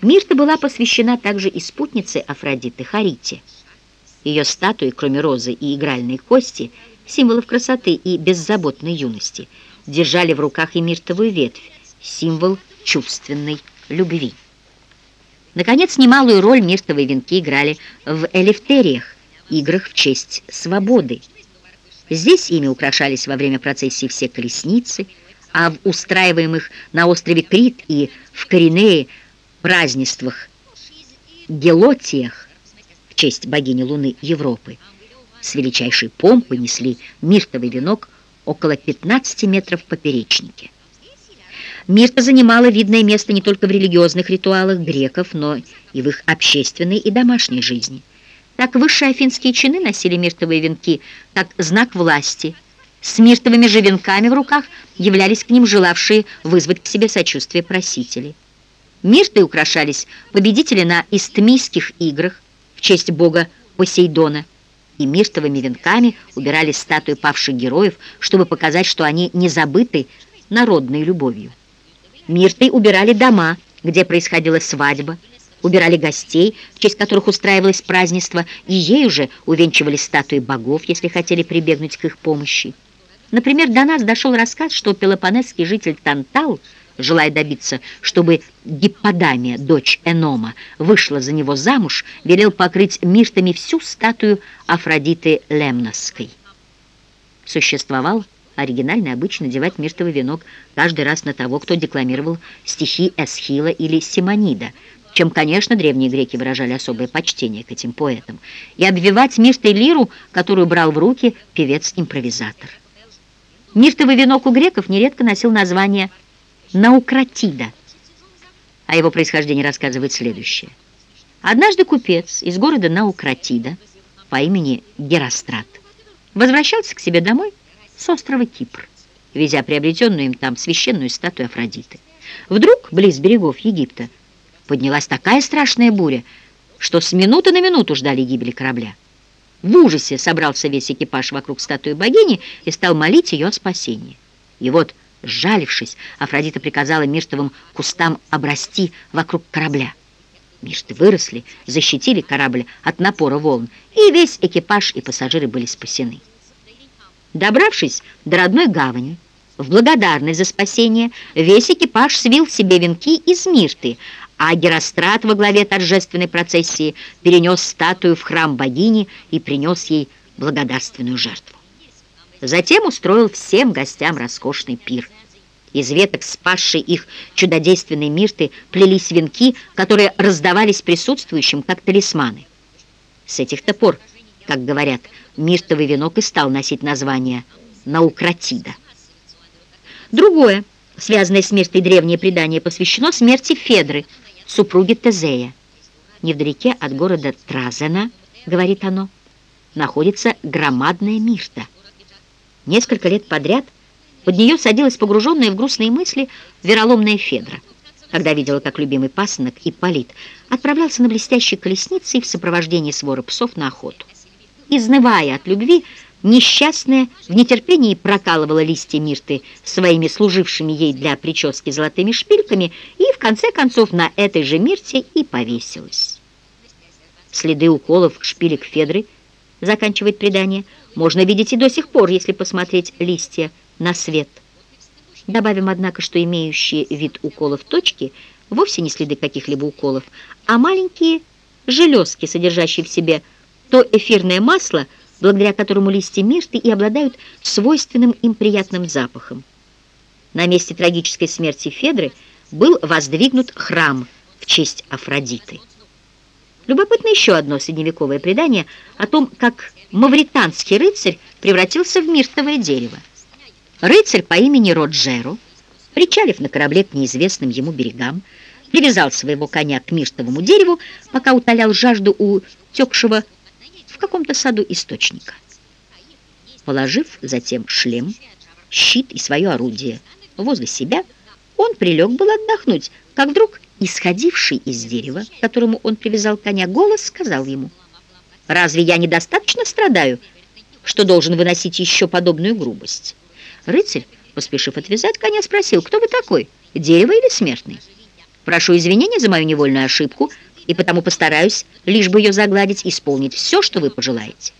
Мирта была посвящена также и спутнице Афродиты Харите. Ее статуи, кроме розы и игральной кости, символов красоты и беззаботной юности, держали в руках и миртовую ветвь, символ чувственной любви. Наконец, немалую роль миртовые венки играли в элефтериях, играх в честь свободы. Здесь ими украшались во время процессии все колесницы, а в устраиваемых на острове Крит и в Коринее празднествах, гелотиях в честь богини Луны Европы с величайшей помпой несли миртовый венок около 15 метров в поперечнике. Мирта занимала видное место не только в религиозных ритуалах греков, но и в их общественной и домашней жизни. Так высшие афинские чины носили миртовые венки как знак власти. С миртовыми же венками в руках являлись к ним желавшие вызвать к себе сочувствие просители. Миртой украшались победители на истмийских играх в честь бога Посейдона, и миртовыми венками убирали статуи павших героев, чтобы показать, что они не забыты народной любовью. Миртой убирали дома, где происходила свадьба, убирали гостей, в честь которых устраивалось празднество, и ею же увенчивали статуи богов, если хотели прибегнуть к их помощи. Например, до нас дошел рассказ, что пелопонесский житель Тантал – желая добиться, чтобы Гипподамия, дочь Энома, вышла за него замуж, велел покрыть миртами всю статую Афродиты Лемносской. Существовал оригинальный обычай надевать миртовый венок каждый раз на того, кто декламировал стихи Эсхила или Симонида, чем, конечно, древние греки выражали особое почтение к этим поэтам, и обвивать миртой лиру, которую брал в руки певец-импровизатор. Миртовый венок у греков нередко носил название «Связь». Наукратида. О его происхождении рассказывает следующее. Однажды купец из города Наукратида по имени Герострат возвращался к себе домой с острова Кипр, везя приобретенную им там священную статую Афродиты. Вдруг, близ берегов Египта, поднялась такая страшная буря, что с минуты на минуту ждали гибели корабля. В ужасе собрался весь экипаж вокруг статуи богини и стал молить ее о спасении. И вот Сжалившись, Афродита приказала миртовым кустам обрасти вокруг корабля. Мирты выросли, защитили корабль от напора волн, и весь экипаж и пассажиры были спасены. Добравшись до родной гавани, в благодарность за спасение, весь экипаж свил себе венки из мирты, а Герострат во главе торжественной процессии перенес статую в храм богини и принес ей благодарственную жертву. Затем устроил всем гостям роскошный пир. Из веток, спасшей их чудодейственной мирты, плелись венки, которые раздавались присутствующим как талисманы. С этих-то пор, как говорят, миртовый венок и стал носить название Наукратида. Другое, связанное с миртой древнее предание, посвящено смерти Федры, супруги Тезея. Невдалеке от города Тразена, говорит оно, находится громадная мирта. Несколько лет подряд под нее садилась погруженная в грустные мысли вероломная Федра, когда видела, как любимый пасынок Ипполит отправлялся на блестящей колеснице и в сопровождении свора псов на охоту. Изнывая от любви, несчастная в нетерпении прокалывала листья мирты своими служившими ей для прически золотыми шпильками и, в конце концов, на этой же мирте и повесилась. Следы уколов шпилек Федры, заканчивает предание, можно видеть и до сих пор, если посмотреть листья на свет. Добавим, однако, что имеющие вид уколов точки вовсе не следы каких-либо уколов, а маленькие железки, содержащие в себе то эфирное масло, благодаря которому листья мирты и обладают свойственным им приятным запахом. На месте трагической смерти Федры был воздвигнут храм в честь Афродиты. Любопытно еще одно средневековое предание о том, как мавританский рыцарь превратился в миртовое дерево. Рыцарь по имени Роджеро, причалив на корабле к неизвестным ему берегам, привязал своего коня к миртовому дереву, пока утолял жажду у текшего в каком-то саду источника. Положив затем шлем, щит и свое орудие возле себя, он прилег был отдохнуть, как вдруг исходивший из дерева, которому он привязал коня, голос сказал ему, «Разве я недостаточно страдаю, что должен выносить еще подобную грубость?» Рыцарь, поспешив отвязать коня, спросил, кто вы такой, дерево или смертный? Прошу извинения за мою невольную ошибку, и потому постараюсь, лишь бы ее загладить, исполнить все, что вы пожелаете.